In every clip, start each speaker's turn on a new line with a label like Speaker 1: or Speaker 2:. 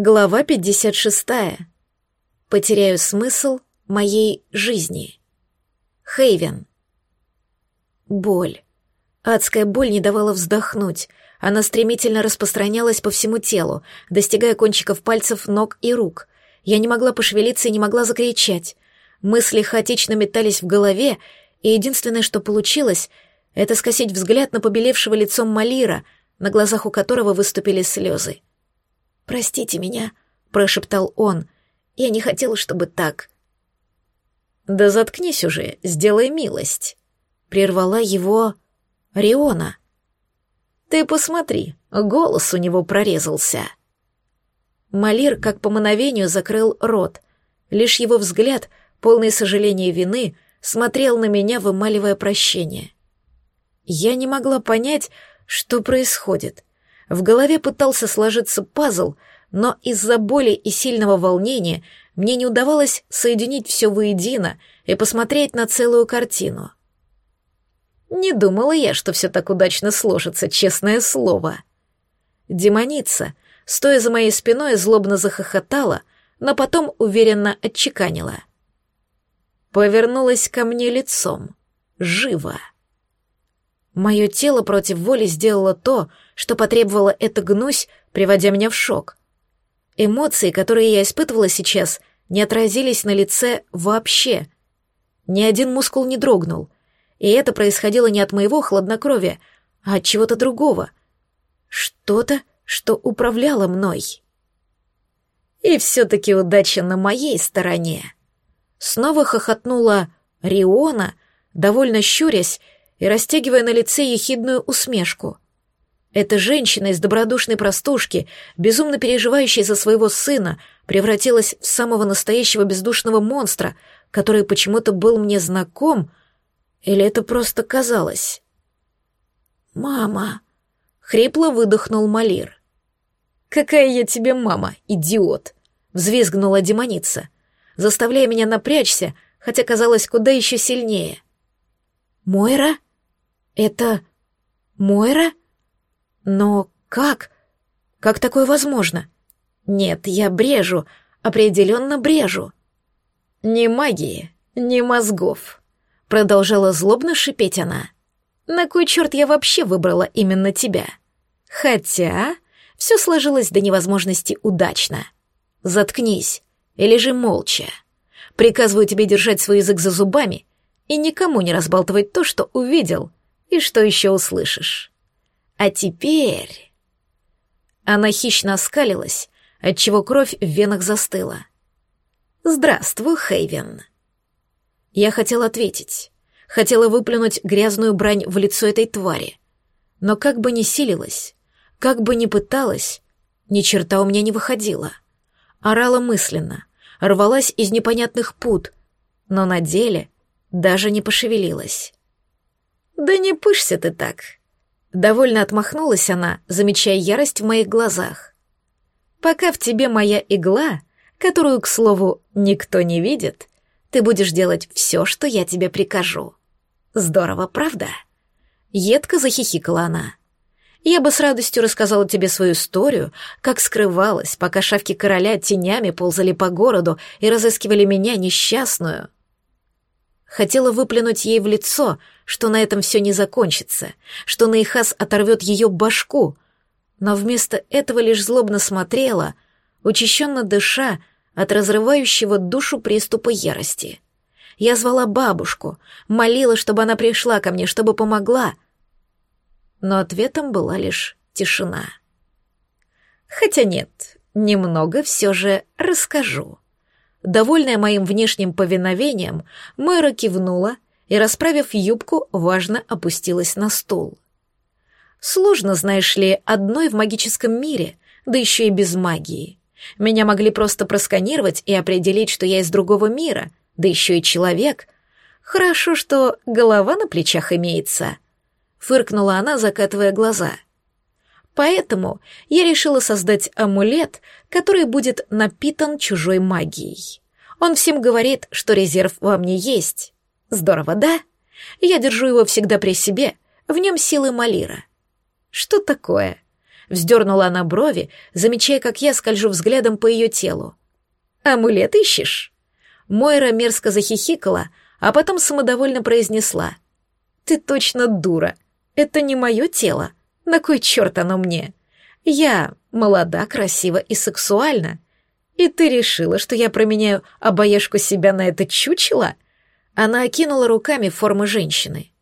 Speaker 1: Глава 56. Потеряю смысл моей жизни. Хейвен. Боль. Адская боль не давала вздохнуть. Она стремительно распространялась по всему телу, достигая кончиков пальцев, ног и рук. Я не могла пошевелиться и не могла закричать. Мысли хаотично метались в голове, и единственное, что получилось, это скосить взгляд на побелевшего лицом Малира, на глазах у которого выступили слезы. «Простите меня», — прошептал он. «Я не хотела, чтобы так».
Speaker 2: «Да заткнись уже, сделай милость», — прервала его Риона. «Ты посмотри, голос у него прорезался».
Speaker 1: Малир, как по мановению, закрыл рот. Лишь его взгляд, полный сожаления и вины, смотрел на меня, вымаливая прощение. Я не могла понять, что происходит. В голове пытался сложиться пазл, но из-за боли и сильного волнения мне не удавалось соединить все воедино и посмотреть на целую картину. Не думала я, что все так удачно сложится, честное слово. Демоница, стоя за моей спиной, злобно захохотала, но потом уверенно отчеканила. Повернулась ко мне лицом. Живо. Мое тело против воли сделало то, что потребовала эта гнусь, приводя меня в шок. Эмоции, которые я испытывала сейчас, не отразились на лице вообще. Ни один мускул не дрогнул, и это происходило не от моего хладнокровия, а от чего-то другого. Что-то, что управляло мной. И все-таки удача на моей стороне. Снова хохотнула Риона, довольно щурясь и растягивая на лице ехидную усмешку — эта женщина из добродушной простушки, безумно переживающая за своего сына, превратилась в самого настоящего бездушного монстра, который почему-то был мне знаком, или это просто казалось? «Мама!» — хрипло выдохнул Малир. «Какая я тебе мама, идиот!» — взвизгнула демоница, заставляя меня напрячься, хотя казалось куда еще сильнее. «Мойра? Это... Мойра?» Но как? Как такое возможно? Нет, я брежу, определенно брежу. Ни магии, ни мозгов. Продолжала злобно шипеть она. На кой черт я вообще выбрала именно тебя? Хотя все сложилось до невозможности удачно. Заткнись и лежи молча. Приказываю тебе держать свой язык за зубами и никому не разбалтывать то, что увидел и что еще услышишь. А теперь... Она хищно оскалилась, отчего кровь в венах застыла. «Здравствуй, Хейвен». Я хотел ответить, хотела выплюнуть грязную брань в лицо этой твари, но как бы ни силилась, как бы ни пыталась, ни черта у меня не выходила. Орала мысленно, рвалась из непонятных пут, но на деле даже не пошевелилась. «Да не пышься ты так», Довольно отмахнулась она, замечая ярость в моих глазах. «Пока в тебе моя игла, которую, к слову, никто не видит, ты будешь делать все, что я тебе прикажу. Здорово, правда?» Едко захихикала она. «Я бы с радостью рассказала тебе свою историю, как скрывалась, пока шавки короля тенями ползали по городу и разыскивали меня, несчастную». Хотела выплюнуть ей в лицо, что на этом все не закончится, что Нейхас оторвет ее башку, но вместо этого лишь злобно смотрела, учащенно дыша от разрывающего душу приступа ярости. Я звала бабушку, молила, чтобы она пришла ко мне, чтобы помогла, но ответом была лишь тишина. Хотя нет, немного все же расскажу. Довольная моим внешним повиновением, Мойра кивнула и, расправив юбку, важно опустилась на стул. Сложно, знаешь ли, одной в магическом мире, да еще и без магии. Меня могли просто просканировать и определить, что я из другого мира, да еще и человек. Хорошо, что голова на плечах имеется. Фыркнула она, закатывая глаза — Поэтому я решила создать амулет, который будет напитан чужой магией. Он всем говорит, что резерв во мне есть. Здорово, да? Я держу его всегда при себе, в нем силы Малира. Что такое? Вздернула она брови, замечая, как я скольжу взглядом по ее телу. «Амулет ищешь?» Мойра мерзко захихикала, а потом самодовольно произнесла. «Ты точно дура. Это не мое тело. На кой черт оно мне? Я молода, красива и сексуальна. И ты решила, что я променяю обаяшку себя на это чучело?» Она окинула руками формы женщины.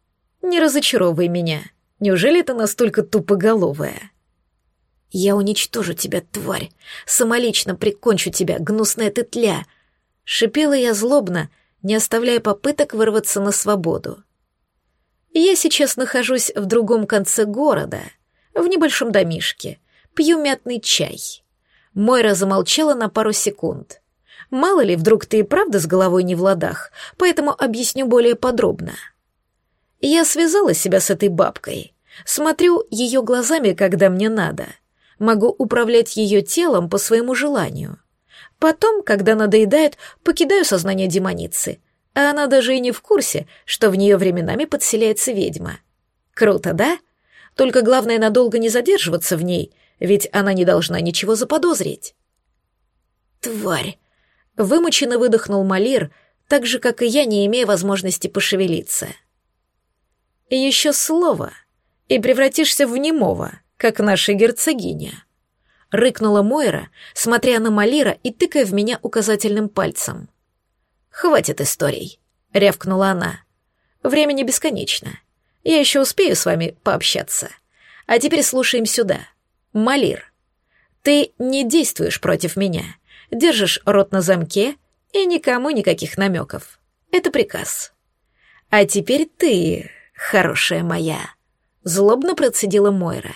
Speaker 1: «Не разочаровывай меня. Неужели это настолько тупоголовая?» «Я уничтожу тебя, тварь! Самолично прикончу тебя, гнусная ты тля!» Шипела я злобно, не оставляя попыток вырваться на свободу. Я сейчас нахожусь в другом конце города, в небольшом домишке, пью мятный чай. Мойра замолчала на пару секунд. Мало ли, вдруг ты и правда с головой не в ладах, поэтому объясню более подробно. Я связала себя с этой бабкой. Смотрю ее глазами, когда мне надо. Могу управлять ее телом по своему желанию. Потом, когда надоедает, покидаю сознание демоницы, а она даже и не в курсе, что в нее временами подселяется ведьма. Круто, да? Только главное надолго не задерживаться в ней, ведь она не должна ничего заподозрить. Тварь! Вымученно выдохнул Малир, так же, как и я, не имея возможности пошевелиться. Еще слово, и превратишься в немого, как наша герцогиня. Рыкнула Мойра, смотря на Малира и тыкая в меня указательным пальцем. «Хватит историй», — рявкнула она. «Время не бесконечно. Я еще успею с вами пообщаться. А теперь слушаем сюда. Малир, ты не действуешь против меня, держишь рот на замке и никому никаких намеков. Это приказ. А теперь ты, хорошая моя», — злобно процедила Мойра.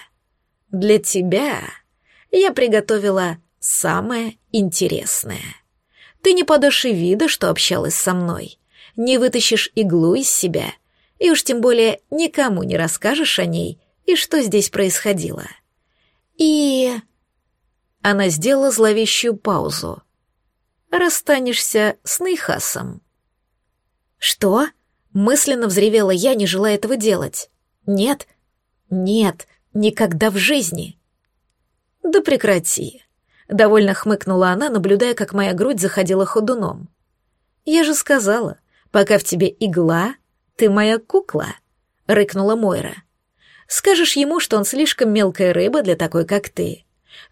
Speaker 1: «Для тебя я приготовила самое интересное». Ты не подашь и вида, что общалась со мной, не вытащишь иглу из себя, и уж тем более никому не расскажешь о ней и что здесь происходило. И... Она сделала зловещую паузу. Расстанешься с Нейхасом. Что? Мысленно взревела я, не желая этого делать. Нет, нет, никогда в жизни. Да прекрати. Довольно хмыкнула она, наблюдая, как моя грудь заходила ходуном. «Я же сказала, пока в тебе игла, ты моя кукла», — рыкнула Мойра. «Скажешь ему, что он слишком мелкая рыба для такой, как ты.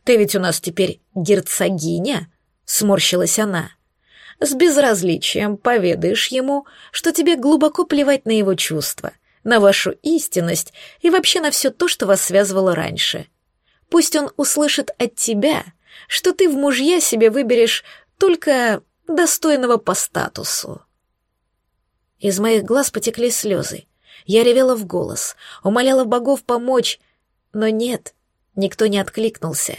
Speaker 1: Ты ведь у нас теперь герцогиня», — сморщилась она. «С безразличием поведаешь ему, что тебе глубоко плевать на его чувства, на вашу истинность и вообще на все то, что вас связывало раньше. Пусть он услышит от тебя — что ты в мужья себе выберешь только достойного по статусу. Из моих глаз потекли слезы. Я ревела в голос, умоляла богов помочь, но нет, никто не откликнулся.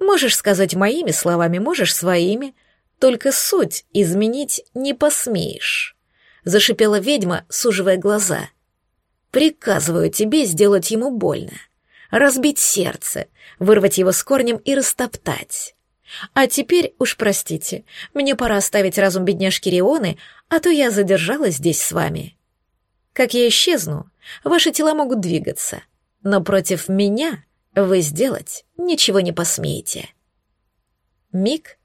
Speaker 1: Можешь сказать моими словами, можешь своими, только суть изменить не посмеешь. Зашипела ведьма, суживая глаза. Приказываю тебе сделать ему больно разбить сердце, вырвать его с корнем и растоптать. А теперь уж простите, мне пора оставить разум бедняжки Рионы, а то я задержалась здесь с вами. Как я исчезну, ваши тела могут двигаться, но против меня вы сделать ничего не посмеете. Миг.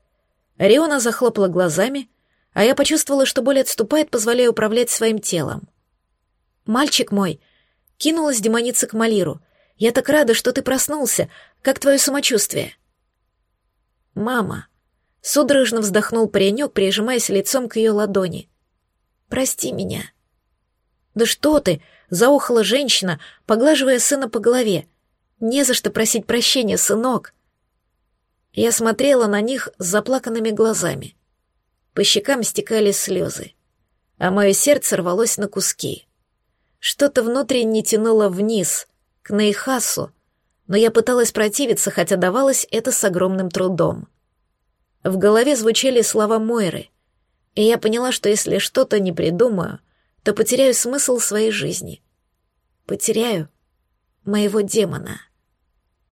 Speaker 1: Риона захлопала глазами, а я почувствовала, что боль отступает, позволяя управлять своим телом. «Мальчик мой!» — кинулась демоница к Малиру — я так рада, что ты проснулся. Как твое самочувствие?» «Мама», — судорожно вздохнул паренек, прижимаясь лицом к ее ладони. «Прости меня». «Да что ты!» — заохала женщина, поглаживая сына по голове. «Не за что просить прощения, сынок». Я смотрела на них с заплаканными глазами. По щекам стекали слезы, а мое сердце рвалось на куски. Что-то внутренне тянуло вниз, к Нейхасу, но я пыталась противиться, хотя давалось это с огромным трудом. В голове звучали слова Мойры, и я поняла, что если что-то не придумаю, то потеряю смысл своей жизни. Потеряю моего демона.